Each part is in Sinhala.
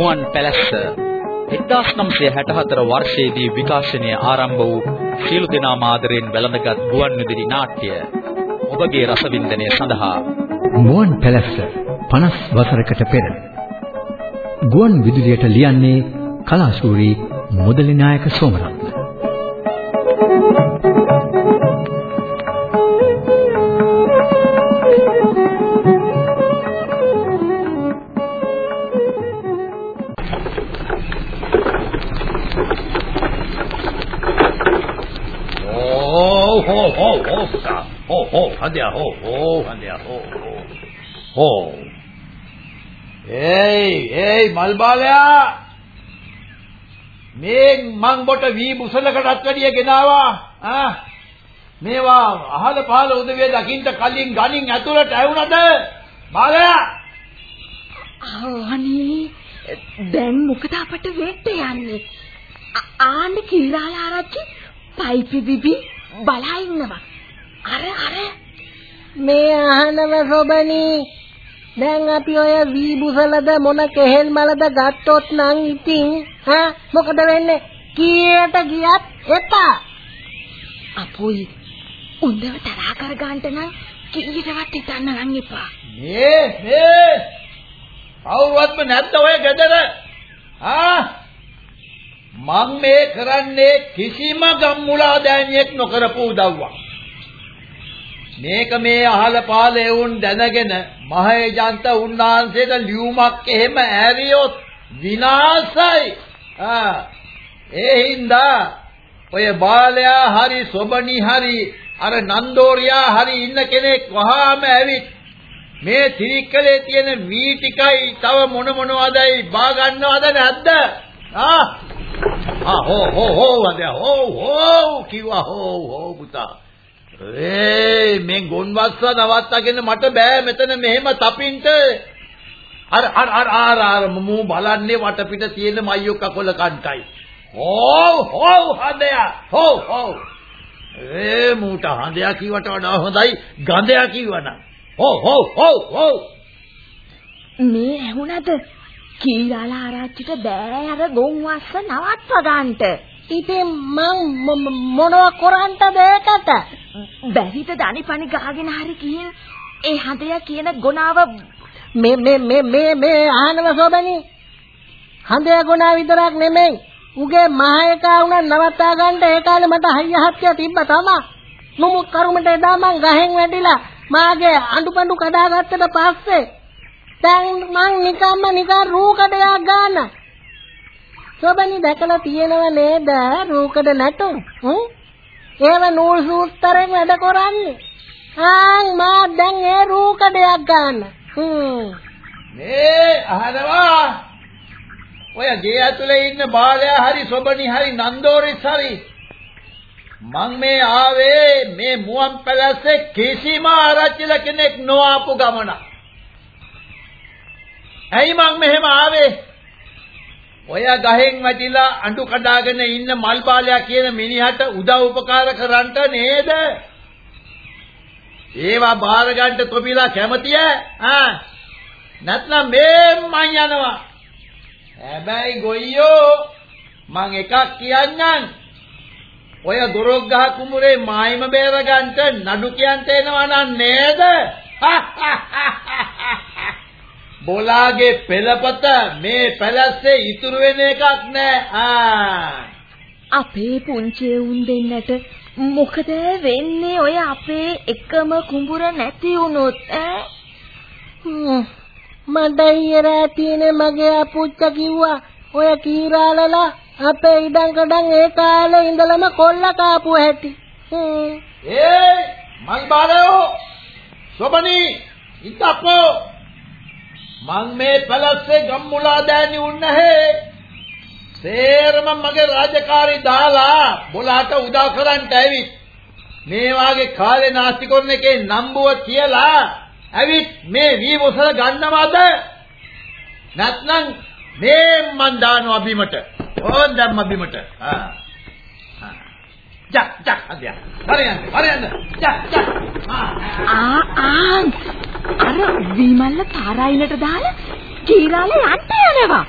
මුවන් පැලැස්ස 1964 වර්ෂයේදී විකාශනය ආරම්භ වූ සියලු දෙනා මාදරෙන් වැළඳගත් ගුවන් විදුලි නාට්‍ය ඔබගේ රසවින්දනය සඳහා මුවන් පැලැස්ස 50 වසරකට පෙර ගුවන් විදුලියට ලියන්නේ කලාශූරී මුදලි නායක සෝමරත්න හදයා හෝ හෝ හදයා හෝ හෝ හෝ ඒයි ඒයි මල් බාලයා මේ මං බොට වී බුසලකටත් වැඩිය ගෙනාවා ආ? මේවා අහල පහල උදවිය දකින්න කලින් ගණින් ඇතුළට ඇවුනද බාලයා! අනේ දැන් මොකද අපට වෙන්න යන්නේ? ආන්න කිල්ලාලා ආරච්චි පයිපි බිබි බලා ඉන්නවා. අර අර. මේ අහනව සොබනි දැන් අපි ඔය වී බුසලද මොන කෙහෙල් මලද ගත්තොත් නම් ඉතින් හා? මොකද වෙන්නේ? කීයට ගියත් එපා. අපෝයි උන්දව තරහ කර ගන්නට නම් කීයටවත් හිතන්න නම් එපා. මේ මේ. කවුරුවත්ම නැද්ද ඔය ගෙදර ආ? මම මේ කරන්නේ කිසිම ගම්මුලා දෑනියෙක් නොකරපු උදව්වක් මේක මේ අහල පහල එවුන් දැනගෙන මහේජන්ත උන්වහන්සේට ලියුමක් එහෙම ඇරියොත් විනාශයි. ආ ඒ හින්දා ඔය බාලයා හරි සොබනි හරි අර නන්දෝරියා හරි ඉන්න කෙනෙක් වහාම ඇවිත් මේ තිරික්කලේ තියෙන වී ටිකයි තව මොන මොනවදයි බා ගන්නවද නැද්ද? ආ ආ හෝ හෝ හෝ වද හෝ හෝ කිව්වා හෝ හෝ පුතා ඒ මේ ගොන්වස්ස නවත්තගෙන මට බෑ මෙතන මෙහෙම තපින්ට. අර අර අර අර අර මූ බලන්නේ වටපිට තියෙන මයියෝ කකොල කන්ටයි. හෝ හෝ හදයා හෝ හෝ. ඒ මූට හදයා කිව්වට වඩා හොඳයි ගඳයා කිව්වනම් හෝ හෝ හෝ හෝ. මේ ඇහුණද? කීලාලා ආරච්චිට බෑ අර ගොන්වස්ස නවත්ව ගන්නට ඉතින් මං මොනවා කරන්නද ඒකට? බැරිද දනිපනි ගහගෙන හරි කියන ඒ හඳය කියන ගුණාව මේ මේ මේ මේ මේ ආනව සෝබනි. හඳය ගුණා විතරක් නෙමෙයි. උගේ මහේකා උනා නවත්තා ගන්න ඒ කාලේ මට හයිය හත්ය තිබ්බ තමයි. නුමු කරුමට එදා මං ගහෙන් වැටිලා මාගේ අඬු කඩාගත්තට පස්සේ දැන් මං නිකම්ම නිකන් රූකඩයක් ගන්න. සොබනි දැකලා තියෙනව නේද? රූකඩ නැටුම්. හ්ම්? ඒව නූල් සූත්‍රයෙන් වැඩ කරන්නේ. ආන් මා දැන් ඒ රූකඩයක් ගන්න. හ්ම්. මේ අහනවා. ඔය ගේ ඇතුලේ ඉන්න බාලයා හරි සොබනි හරි නන්දෝරිස් හරි. මං මේ ආවේ මේ මුවන් පැලස්සේ කිසිම ආරච්චිල කෙනෙක් නොආපු ගමන. ඇයි මං මෙහෙම ආවේ? ඔය ගහෙන් වැටිලා අඬු කඩාගෙන ඉන්න මල් බාලයා කියන මිනිහට උදව් උපකාර කරන්නට නේද? ඒවා බාර ගන්න තොපිලා කැමතිය? ආ නැත්නම් මේ මං යනවා. හැබැයි ගොයියෝ මං එකක් කියන්නම්. ඔය දොරොක් ගහ කුඹුරේ මායිම බේර ගන්නට නඩු කියන්ට එනවා නේද? බොලාගේ පෙළපත මේ පැලැස්සේ ඉතුරු වෙන එකක් නෑ. ආ. අපේ පුංචි උන් දෙන්නට මොකද වෙන්නේ ඔය අපේ එකම කුඹුර නැති වුණොත් ඈ? මට ඊරා තියෙන මගේ අපුච්ච කිව්වා. ඔය කීරාලලා අපේ ඉඩම් කඩම් ඒ කාලේ ඉඳලම කොල්ල කාපු හැටි. ඒ මල් බාලයෝ සොබනි ඉතප්පෝ මං මේ පැලස්සේ ගම්මුලා දෑනි උන්නහේ. සේරම මගේ රාජකාරී දාලා බොලාට උදා කරන්න ඇවිත් මේ වාගේ කාලේ නාස්ති කරන එකේ නම්බුව කියලා ඇවිත් මේ වීවසල ගන්නවද? නැත්නම් මේ මන් දානවා බිමට. ඕන් දැම්ම බිමට. ආ. ජක් ජක් අධ්‍යා හරියන්න හරියන්න. ජක් ජක්. ආ ආ. අර විමල්ල තාරයිලට දාලා කීරාලේ යන්න යනවා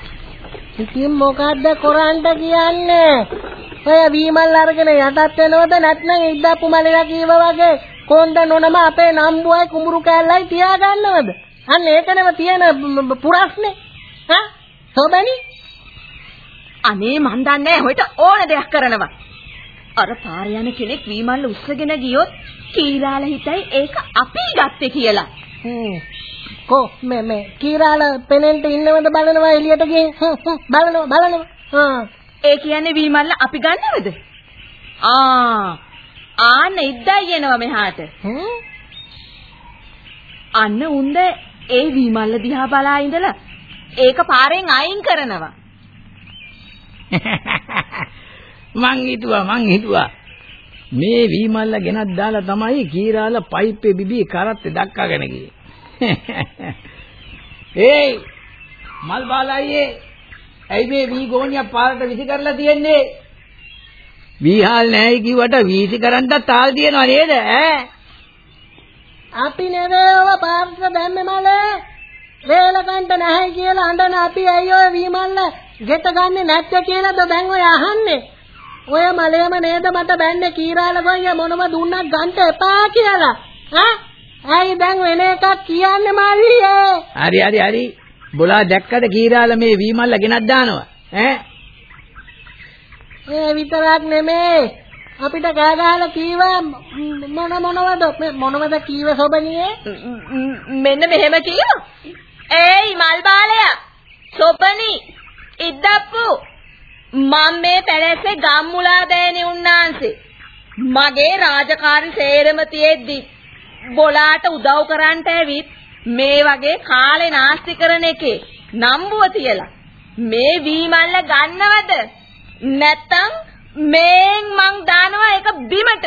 ඉතින් මොකද්ද කරන්න කියන්නේ? ඔය වීමල් අරගෙන යටත් වෙනවද නැත්නම් ඉද්දප්පු මලයා කීවා වගේ කොන්ද නොනම අපේ නම්බුවයි කුඹුරු කෑල්ලයි තියාගන්නවද? අන්න ඒකනම තියෙන පුරස්නේ. හා? සෝබනි? අනේ මන් දන්නේ හොයිට ඕන දෙයක් කරනවා. අර පාර යන කෙනෙක් වීමල්ල උස්සගෙන ගියොත් කීරාල හිතයි ඒක අපි ගත්තේ කියලා. කො මේ මේ කීරාල පෙනෙන්ට ඉන්නවද බලනවා එළියට ගිහින් බලනවා බලනවා. හා. ඒ කියන්නේ වීමල්ල අපි ගන්නවද? ආ ආන්න ඉද්දයි එනවා මෙහාට. අන්න උන්ද ඒ වීමල්ල දිහා බලා ඉඳලා ඒක පාරෙන් අයින් කරනවා. මං හිතුවා මං හිතුවා මේ වීමල්ල ගෙනත් දාලා තමයි කීරාල පයිප්පේ බිබී කරත්තේ දක්කාගෙන ගියේ. ඒයි මල් බාලයියේ ඇයි මේ වී ගෝණියක් පාරට විසි කරලා තියෙන්නේ? වීහාල් නැහැයි කිව්වට වීසි කරන්නත් තාල් තියනවා නේද ඈ? අපි නෙවෙයිව පාර්ශ්ව දැම්මේ මලේ. වේලකන්ට නැහැ කියලා අඬන අපි ඇයි ඔය වීමල්ල ගෙට ගන්නෙ නැත්තේ කියලාද දැන් ඔය අහන්නේ. ඔය මලේම නේද මට බැන්නේ කීරාල ගොයිය මොනම දුන්නක් ගන්න එපා කියලා. ඈ? ඇයි දැන් වෙන එකක් කියන්නේ මල්ලියේ? හරි හරි හරි. බොලා දැක්කද කීරාල මේ වීමල්ල ගෙනත් දානවා ඈ? ඒ විතරක් නෙමේ. අපිට කෑ ගහලා කීවා මොන මොනවද මොනවද කීව සොබනියේ? මෙන්න මෙහෙම කියමු. ඒයි මල් බාලයා. සොපනි ඉද්දප්පු මම මේ පැලැස්සේ ගම්මුලා දෑනේ උන්නාන්සේ. මගේ රාජකාරි සේරම තියෙද්දි බොලාට උදව් කරන්නට ඇවිත් මේ වගේ කාලේ නාස්ති කරන එකේ නම්බුව තියලා මේ වීමල්ල ගන්නවද නැත්තම් මේන් මං දානවා ඒක බිමට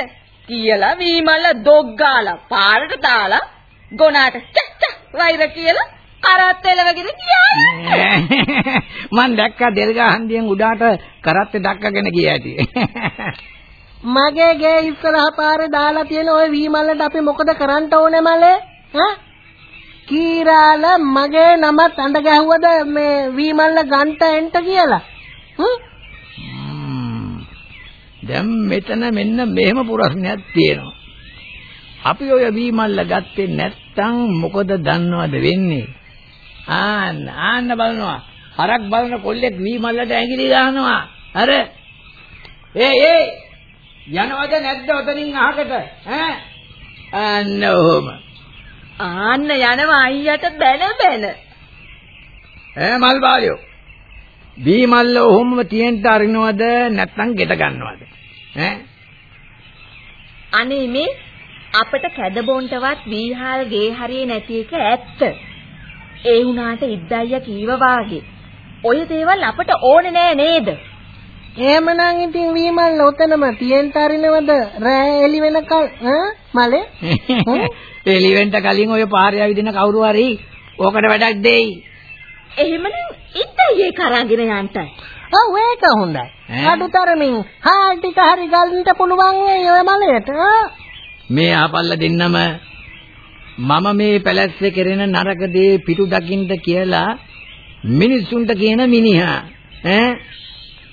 කියලා වීමල්ල දොග් ගාලා පාරට දාලා ගොනාට චක් චක් වෛර කියලා කරත් එලවගෙන ගියා මං දැක්කා දෙල්ගා හන්දියෙන් උඩාට කරත්තේ දක්කගෙන ගිය ඇටි මගේ ගේ ඉස්සරහ පාරේ දාලා තියෙන ওই වීමල්ලට අපි මොකද කරන්න ඕනේ මලේ? ඈ? කීරාල මගේ නමත් අඬ ගැහුවද මේ වීමල්ල ගන්ට එන්ට කියලා? දැන් මෙතන මෙන්න මෙහෙම ප්‍රශ්නයක් තියෙනවා. අපි ඔය වීමල්ල ගත්තේ නැත්තම් මොකද දන්නවද වෙන්නේ? ආන්න ආන්න බලනවා. හරක් බලන කොල්ලෙක් වීමල්ලට ඇඟිලි ගහනවා. අර ඒ ඒ යනවද නැද්ද ඔතනින් අහකට? ඈ අන්න ඔහොම. ආන්න යනවා අයියට බැන බැන. ඈ මල් බාලියෝ. වීමල්ල ඔහොම තියෙන්න අරිනවද නැත්නම් ගෙට ගන්නවද? ඈ අනේ මේ අපිට කැදබොන්ටවත් වීහාල් ගේ හරියේ නැති එක ඇත්ත. ඒ වුණාට ඉද්දయ్య කීව වාගේ ඔය දේවල් අපට ඕනේ නෑ නේද? එහෙමනම් ඉතින් විමල් ඔතනම තියෙන්න තරිනවද රෑ එලි වෙනකල් ඈ මලේ? එලි වෙන්න කලින් ඔය පාරේ ආවිදින කවුරු හරි ඕකට වැඩක් දෙයි. එහෙමනම් ඉද්දయ్య කරගෙන යන්ටයි. ඔව් ඒක හොඳයි. අඩුතරමින් හාල් ටික හරි ගල්න්න පුළුවන් ඒ ඔය මලයට. මේ ආපල්ලා දෙන්නම මම මේ පැලැස්සේ කෙරෙන නරක දේ පිටු දකින්න කියලා මිනිසුන්ට කියන මිනිහා ඈ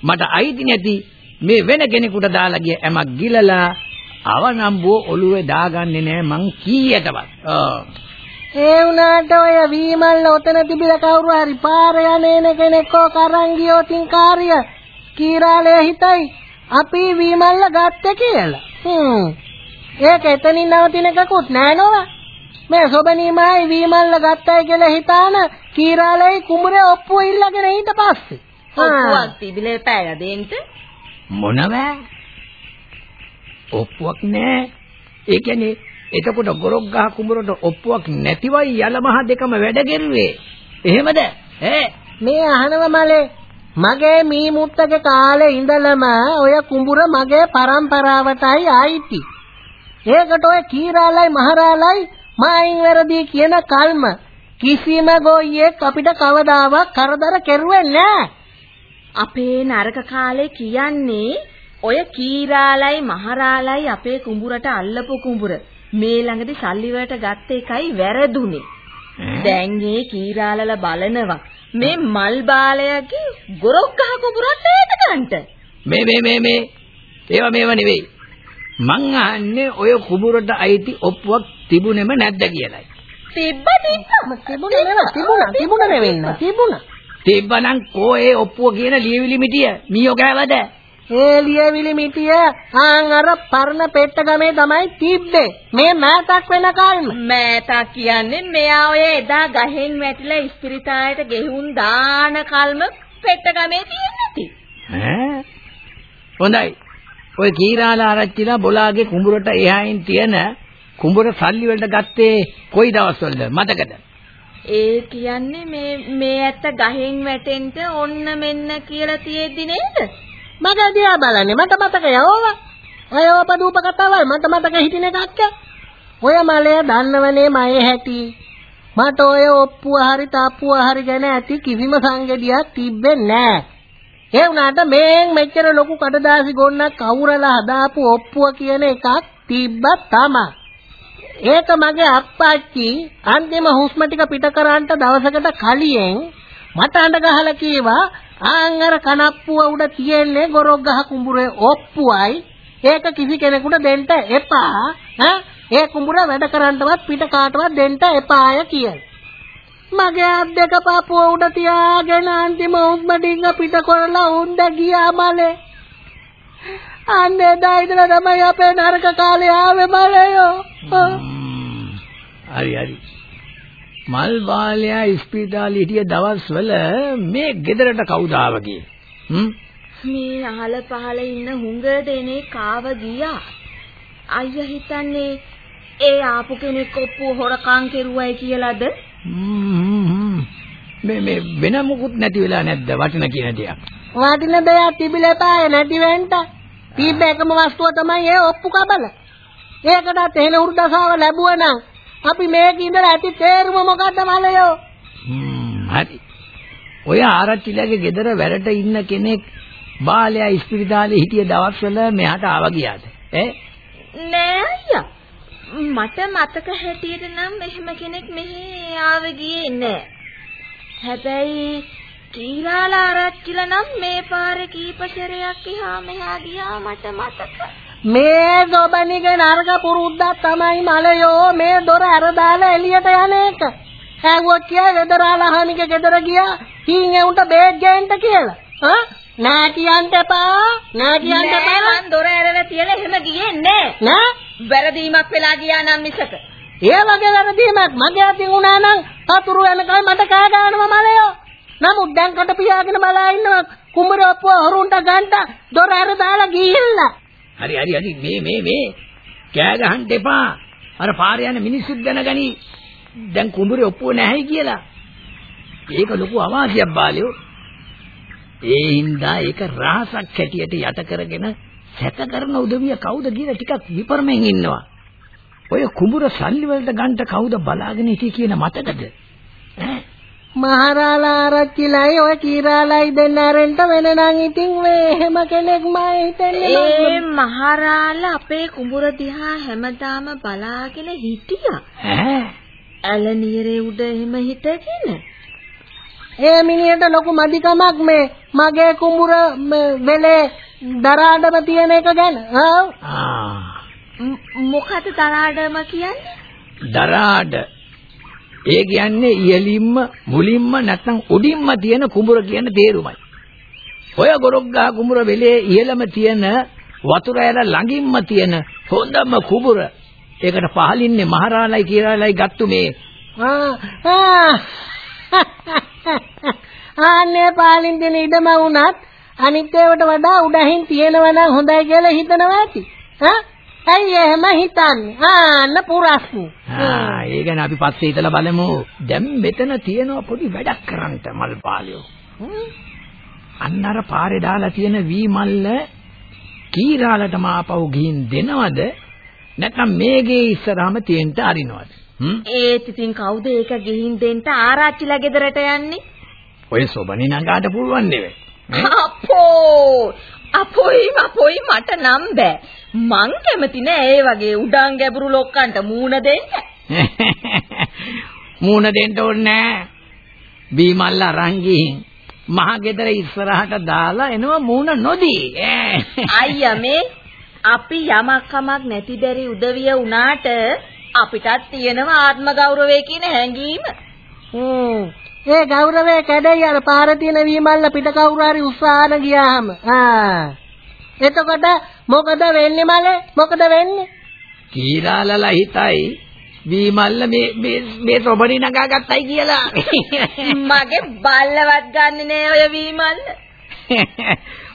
මට අයිති නැති මේ වෙන කෙනෙකුට දාලා ගිය ඇමක් ගිලලා අවනම්බුව ඔළුවේ දාගන්නේ නෑ මං කීයටවත්. ඔව්. ඒ වුණාට ඔය වීමල්ල ඔතන තිබිලා කවුරු හරි පාර යන්නේන කෙනෙක් ඕ කරන් ගියොතින් කාර්ය කීරාලේ හිතයි අපි වීමල්ල ගත්තේ කියලා. හ්ම්. ඒක එතනින් නවතින එකකුත් නෑ නෝව. මේ සොබනීමයි වීමල්ල ගත්තයි කියලා හිතාන කීරාලේ කුඹරේ ඔප්පුව ඉල්ලගෙන ඊට පස්සේ. ඔප්පුවක් තිබිලා පෑය දෙන්න මොනව? ඔප්පුවක් නෑ. ඒ කියන්නේ එතකොට ගොරොක් ගහ කුඹරට ඔප්පුවක් නැතිවයි යලමහ දෙකම වැඩ කෙරුවේ. එහෙමද? ඈ. මේ අහනව මලේ මගේ මී මුත්තගේ කාලේ ඉඳලම ඔය කුඹුර මගේ પરම්පරාවටයි ආйти ඒකට ඔය කීරාලයි මහරාලයි මායින් වැරදි කියන කල්ම කිසිම ගොයියෙක් අපිට කවදාවත් කරදර කෙරුවේ නැහැ. අපේ නරක කාලේ කියන්නේ ඔය කීරාලයි මහරාලයි අපේ කුඹුරට අල්ලපු කුඹුර මේ ළඟදී සල්ලි වලට ගත්ත එකයි වැරදුනේ. දැන් මේ කීරාලල බලනවා මේ මල් බාලයාගේ ගොරොක් ගහ කුඹුරට ඒට ගන්නට. මේ මේ මේ මේ ඒවා මේවා නෙවෙයි. මං අහන්නේ ඔය කුඹුරට අයිති ඔප්පුවක් තිබුණෙම නැද්ද කියලායි. තිබ්බ තිබ්බ. තිබුණේ නෙවෙයි තිබුණා තිබුණා නෙවෙන්න තිබුණා. තිබ්බනම් කෝ ඒ ඔප්පුව කියන ලියවිලි මිටිය මීයෝ කෑවද? ඒ ලියවිලි මිටිය ආන් අර පරණ පෙට්ටගමේ තමයි තිබ්බේ. මේ මෑතක් වෙන කල්ම. මෑතා කියන්නේ මෙයා ඔය එදා ගහෙන් වැටිලා ඉස්පිරිතාලයට ගෙහුම් දාන කල්ම පෙට්ටගමේ තියෙන්නේ නැති. ඈ හොඳයි. ඔය කීරාලා ආරච්චිලා බොලාගේ කුඹුරට එහායින් තියෙන කුඹුර සල්ලි වලට ගත්තේ කොයි දවස්වලද මතකද? ඒ කියන්නේ මේ මේ ඇත්ත ගහෙන් වැටෙන්න ඔන්න මෙන්න කියලා තියෙද්දි නේද? මගේ දිහා බලන්නේ මට මතකයි ඕවා. ඔය ඕපදූප කතාවල් මට මතක හිටින එකක්. ඔය මලය දන්නවනේ මයේ හැටි. මට ඔය ඔප්පුව හරි තාප්පුව හරි ගැන ඇති කිසිම සංගතියක් තිබ්බේ නෑ. ඒ වුණාට මේන් මෙච්චර ලොකු කඩදාසි ගොන්නක් කවුරලා හදාපු ඔප්පුව කියන එකක් තිබ්බ තමයි. ඒක මගේ අප්පච්චි අන්තිම හුස්ම ටික පිට කරාන්ට දවසකට කලින් මට අඬ ගහලා කීවා ආන් අර කනප්පුව උඩ තියෙන්නේ ගොරොක් ගහ කුඹුරේ ඔප්පුවයි. ඒක කිසි කෙනෙකුට දෙන්න එපා. ඈ? ඒ කුඹුර වැඩ කරන්නවත් පිට කාටවත් දෙන්න එපාය කියලා. මගේ අත් දෙක පාපුව උඩ තියාගෙන අන්තිම හුස්ම ටික පිට කරලා උන්ද ගියා මලේ. අන්නේ එදා ඉඳලා තමයි අපේ නරක කාලේ ආවේ මලයෝ හරි හරි. මල් බාලයා ඉස්පිරිතාලේ හිටිය දවස්වල මේ ගෙදරට කවුද ආවගේ? හ්ම්? මේ අහල පහල ඉන්න හුඟ දෙනේ කාව ගියා. අයියා හිතන්නේ ඒ ආපු කෙනෙක් ඔප්පු හොරකම් කෙරුවයි කියලාද? මේ මේ වෙන මොකුත් නැති වෙලා නැද්ද වටින කියන දෙයක්? වටින දෙයක් තිබිලා පාය නැති වෙන්න. තිබ්බ එකම වස්තුව තමයි ඒ ඔප්පු කබල. ඒකටත් එහෙන උරුදසාව ලැබුවා නම් අපි මේක ඉඳලා ඇති තේරුම මොකද්ද මලයෝ? හරි. ඔය ආරච්චිලගේ ගෙදර වැඩට ඉන්න කෙනෙක් බාලයා ඉස්පිරිතාලේ හිටිය දවස්වල මෙහාට ආවා ගියාද? ඈ? නෑ අයියා. මට මතක හැටියට නම් එහෙම කෙනෙක් මෙහි ආව ගියේ නෑ. හැබැයි කීරාලා ආරච්චිලා නම් මේ පාරේ කීප සැරයක් එහා මෙහා ගියා මට මතක. මේ ගොබණිගේ නරක පුරුද්දක් තමයි මලයෝ මේ දොර අර දාලා එළියට යන එක. හැවුවොත් කිය වෙදරාලහාමිගේ ගෙදර ගියා හීන් එවුන්ට බේත් ගේන්න කියලා. හා? නෑ කියන්න එපා. නෑ කියන්න එපා. මං දොර ඇරලා තියලා එහෙම ගියේ නෑ. නෑ? වැරදීමක් වෙලා ගියා නම් මිසක. ඒ වගේ වැරදීමක් මගේ අතින් වුණා නම් පතුරු වෙනකල් මට කෑ ගන්නවා මලයෝ. නමුත් දැන් කට පියාගෙන බලා ඉන්නවා කුඹුර ඔප්පුව හොරුන්ට ගන්න දොර අර දාලා ගිහිල්ලා. හරි හරි හරි මේ මේ මේ කෑ ගහන්න එපා. අර පාරේ යන මිනිස්සුත් දැනගනි. දැන් කුඹුරේ ඔප්පුව නැහැයි කියලා. ඒක ලොකු අවාසියක් බාලයෝ. ඒ හින්දා ඒක රහසක් හැටියට යට කරගෙන සැක කරන උදවිය කවුද කියලා ටිකක් විපරමෙන් ඉන්නවා. ඔය කුඹුර සල්ලි වලට ගන්න කවුද බලාගෙන හිටියේ කියන මතකද? ඈ මහරාලා ආරච්චිලයි ඔය කීරාලයි දෙන්න අරෙන්ට වෙන නම් ඉතින් මේ එහෙම කෙනෙක් මම හිතන්නේ ඒ මහරාල අපේ කුඹුර දිහා හැමදාම බලාගෙන හිටියා. ඈ ඇලනියරේ උඩ එහෙම හිටගෙන. ඒ මිනිහට ලොකු මදිකමක් මේ මගේ කුඹුර වෙලේ දරාඩම තියෙන එක ගැන ආ මොකද දරාඩම කියන්නේ? දරාඩ ඒ කියන්නේ ඉහළින්ම මුලින්ම නැත්නම් උඩින්ම තියෙන කුඹුර කියන තේරුමයි. ඔය ගොරොක්ගහ කුඹුර වෙලේ ඉහළම තියෙන වතුර ඇල ළඟින්ම තියෙන හොඳම කුඹුර. ඒකට පහලින්නේ මහරාලයි කියලාලයි ගත්තු මේ ආ ආන්නේ පාලින් දෙන ඉඩම වුණත් අනිත් ඒවාට වඩා උඩහින් තියෙනවා නම් හොඳයි කියලා හිතනවා ඇති. හා? ඇයි එහෙම හිතන්නේ? ආන්න පුරස්නි. ආ ඒ ගැන අපි පස්සේ හිතලා බලමු. දැන් මෙතන තියෙනවා පොඩි වැඩක් කරන්න මල් පාලියෝ. අන්න අර පාරේ දාලා තියෙන වී මල්ල කීරාලටම ආපහු ගිහින් දෙනවද? නැත්නම් මේගේ ඉස්සරහම තියෙන්න අරිනවද? ඒත් ඉතින් කවුද ඒක ගිහින් දෙන්න ආරච්චිලා ගෙදරට යන්නේ? ඔය සොබනි නගාට පුළුවන් නෙවෙයි. අපෝ අපොයි අපොයි මට නම් බෑ. මං කැමති නෑ ඒ වගේ උඩන් ගැඹුරු ලොක්කන්ට මූණ දෙන්න. මූණ දෙන්න ඕනේ නෑ. බීමල්ල අරන් ගිහින් මහ ගෙදර ඉස්සරහට දාලා එනවා මූණ නොදී. අයියා මේ අපි යමක් කමක් නැති බැරි උදවිය වුණාට අපිටත් තියෙනවා ආත්ම ගෞරවය කියන හැඟීම. හ්ම්. ඒ ගෞරවය කැඩයි අර පාරේ තියෙන වීමල්ල පිට කවුරු හරි උස්සාන ගියාම. ආ. එතකොට මොකද වෙන්නේ මලේ? මොකද වෙන්නේ? කීරාලලා හිතයි වීමල්ල මේ මේ මේ සොබණි නගාගත්තයි කියලා. මගේ බල්ලවත් ගන්නෙ නෑ ඔය වීමල්ල.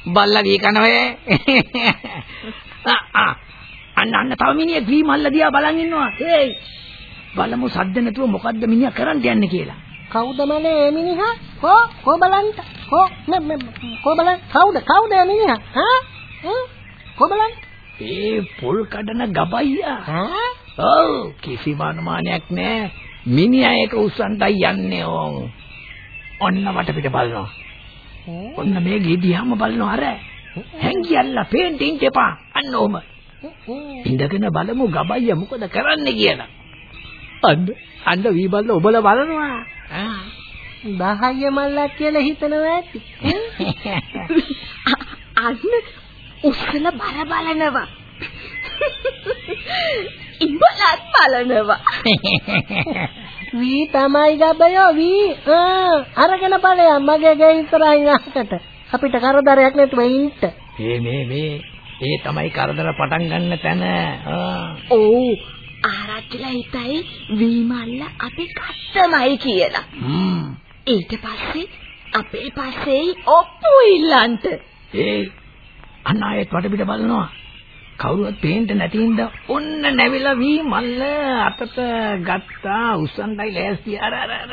බල්ලා වී කනවේ. අන්න අන්න තව මිනිහෙක් වීමල්ල දිහා බලන් ඉන්නවා. ඒයි. බලමු සද්ද නැතුව මොකද්ද මිනිහා කරන්න යන්නේ කියලා. කවුද මලේ මේ මිනිහා? කෝ කෝ බලන්න. කෝ මේ කෝ බලන්න. කවුද? කවුද මිනිහා? හා? කෝ බලන්න. ඒ පොල් කඩන ගබයියා. ඔව් කිසිම අනුමානයක් නැහැ. මිනිහා ඒක උස්සන්ටයි යන්නේ ඕන්. ඔන්න වටපිට බලනවා. ඔන්න මේ ගෙඩියම බලනවා අර. හැංගියල්ලා පේන්ටින් දෙපා. අන්න ඕම. ඉඳගෙන බලමු ගබයියා මොකද කරන්නේ කියලා. අන්න අන්න වීබල්ල ඔබලා බලනවා. දහය මල්ලක් කියලා හිතනවා ඇති. අන්න උස්සල බර බලනවා. ඉඹලත් බලනවා. වී තමයි ගබයෝ වී. ආ අරගෙන ඵලයන් මගේ ගේ ඉස්සරහින් අහකට. අපිට කරදරයක් නැතුව ඉන්න. මේ මේ මේ ඒ තමයි කරදර පටන් ගන්න තැන. ඔව් ආරච්චිලා හිතයි වීමල්ල අපි කත්තමයි කියලා. ඊට පස්සේ අපේ පස්සේ ඔප්පු ඉල්ලන්ට. ඒ අනායෙත් වටපිට බලනවා. කවුරුවත් පේන්න නැතිඳ ඔන්න නැවිලා වී මල්ල අතට ගත්තා. උස්සන්ටයි ලෑස්ති. අර අර අර.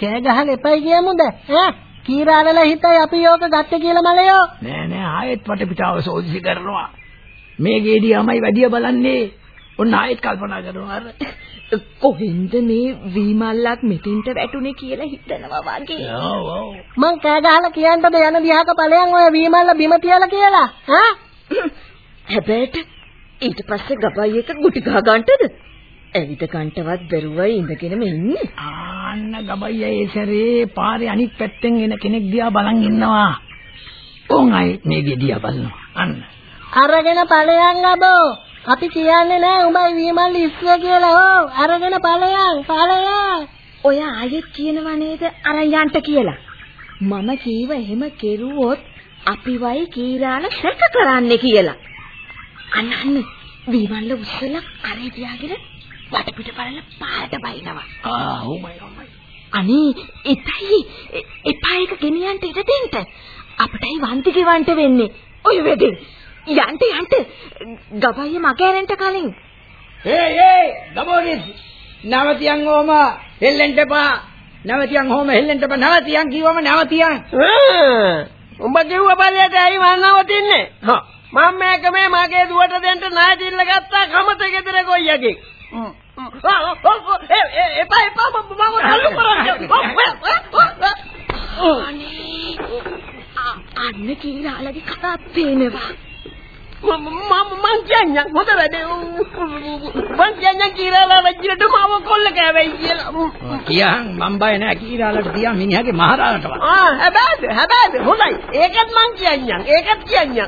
කෑ ගහන්න එපයි කියමුද ඈ කීරාලලා හිතයි අපි යෝක ගත්තේ කියලා මලයෝ. නෑ නෑ. ආයෙත් වටපිටාව සෝදිසි කරනවා. මේ ගේඩියමයි වැඩිය බලන්නේ ඔන්න ආයෙත් කල්පනා කරනවා අර කොහෙන්ද මේ වීමල්ලක් මෙතෙන්ට වැටුනේ කියලා හිතනවා වගේ. ඔව් ඔව්. මං කෑ ගහලා කියන්නද යන දිහාක ඵලයන් ඔය වීමල්ල බිම තියලා කියලා ඈ හැබැයිට ඊට පස්සේ ගබයි එක ගුටි ගහ ගන්නටද? ඇවිද ගන්නටවත් බැරුවයි ඉඳගෙනම ඉන්නේ. ආන්න ගබයියා ඒ සැරේ පාරේ අනිත් පැත්තෙන් එන කෙනෙක් දිහා බලන් ඉන්නවා. ඕන් අය මේ ගෙඩියා බලනවා. අන්න. අරගෙන ඵලයන් අබෝ. අපි කියන්නේ නෑ උඹයි වීමල්ල ඉස්සුව කියලා. ඕ අරගෙන ඵලයන් ඵලයන්. ඔය ආයෙත් කියනව නේද අරන් යන්න කියලා. මම කීව එහෙම කෙරුවොත් අපිවයි කීරාල සැක කරන්නේ කියලා. අන්න අන්න වීමල්ල උස්සලා අරේ තියාගෙන වටපිට බලලා පාරට බයිනවා. ආ ඕමයි ඕමයි. අනේ එතයි එපා එක ගෙනියන්න ඉඩ දෙන්න. අපටයි වන්ති ගෙවන්න වෙන්නේ. ඔය වෙදින් යන්න යන්න ගබයිය මගහැරෙන්න කලින්. ඒ ඒ ගබෝනිස් නවතියන් ඕම හෙල්ලෙන්න එපා. නවතියන් ඕම හෙල්ලෙන්න එපා. නවතියන් කිව්වම නවතියන්. උඹ කිව්ව බලයට ඇයි මං නවතින්නේ? හා මම මේක මේ මගේ දුවට දෙන්න නාදිල්ල ගත්තා කමත ගෙදර ගොයියගේ. එපා එපා මම අල්ලු කරන්නේ. අනේ අන්න කීරාලගේ කතාත් පේනවා. මං කියන්නේ මොකද වැඩේ මං කියන්නේ කීරාලා වජිරට මාව කොල්ල කෑවයි කියලා කියන් මම බය නෑ කීරාලට තියා මිනිහාගේ මහරාලටවත් ආ හැබැයිද හැබැයිද හොඳයි ඒකත් මං කියන්නේ ඒකත් කියන්නේ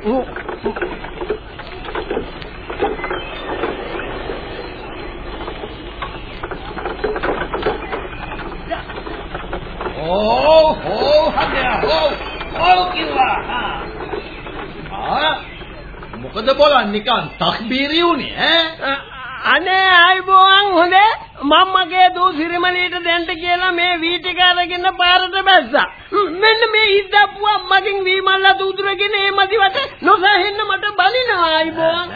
ඕ ඕ හදා ඕ ඕ කිව්වා මොකද බලන්න නිකන් තක්බීරි උනේ ඈ? අනේ ආයිබෝන් හොඳේ මම්මගේ දූ සිරිමලීට දෙන්න කියලා මේ වීටික අරගෙන පාරට බැස්සා. මෙන්න මේ ඉද්දපුවා මගෙන් වීමල්ලා දුදුරගෙන ඒ මදිවට නොසහින්න මට බලිනවා ආයිබෝන්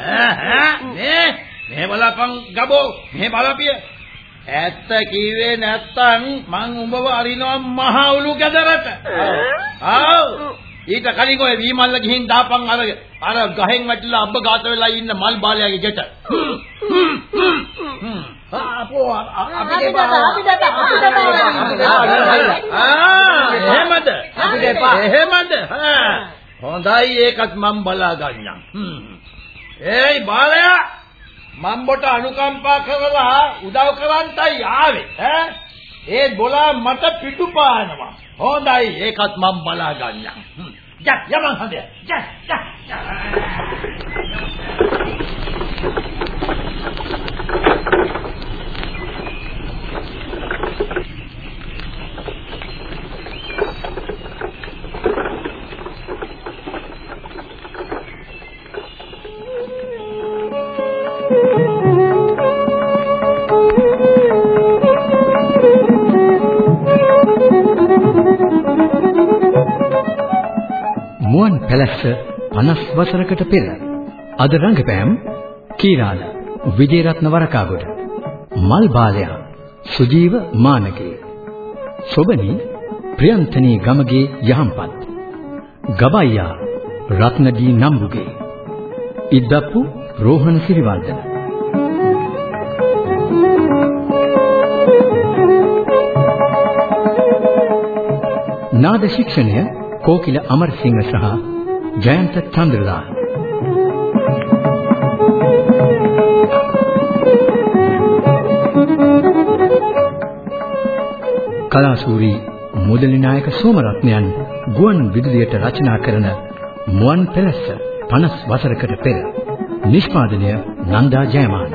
නේ මේ බලපන් ගබෝ මේ බලපිය. ඇත්ත කිව්වේ නැත්තම් මං උඹව අරිනවා මහ උළු ගැදරට. ආව් ඊට කලින් ඔය වීමල්ල ගිහින් දාපන් අර අර ගහෙන් වැටිලා අබ්බ ගාත වෙලා ඉන්න මල් බාලයාගේ ගෙට. අපෝ අපිට අපිට අපිට ආ එහෙමද? එහෙමද? හොඳයි ඒකත් මම බලා ගන්නම්. ඒයි බාලයා මම බොට අනුකම්පා කරලා උදව් කරන්ටයි ආවේ. ඈ ඒ බොලා මට පිටු පානවා. හොඳයි ඒකත් මම බලා ගන්නම්. හ්ම්. යා යමන් හොඳයි. යා යා. 50 වසරකට පෙර අද රංගපෑම් කීරාල විජේරත්න වරකාගොඩ මල් බාලයා සුජීව මානකේ සොබනි ප්‍රියන්තනී ගමගේ යහම්පත් ගබයියා රත්නදී නම්බුගේ ඉද්දප්පු රෝහණ සිරිවර්ධන. නාද ශික්ෂණය කෝකිල අමරසිංහ සහ ජයන්ත චන්ද්‍රලාල් කලාසූරි මුදලි නායක සෝමරත්නයන් ගුවන් විදුලියට රචනා කරන මුවන් පැලස්ස 50 වසරකට පෙර. නිෂ්පාදනය නන්දා ජයමාන.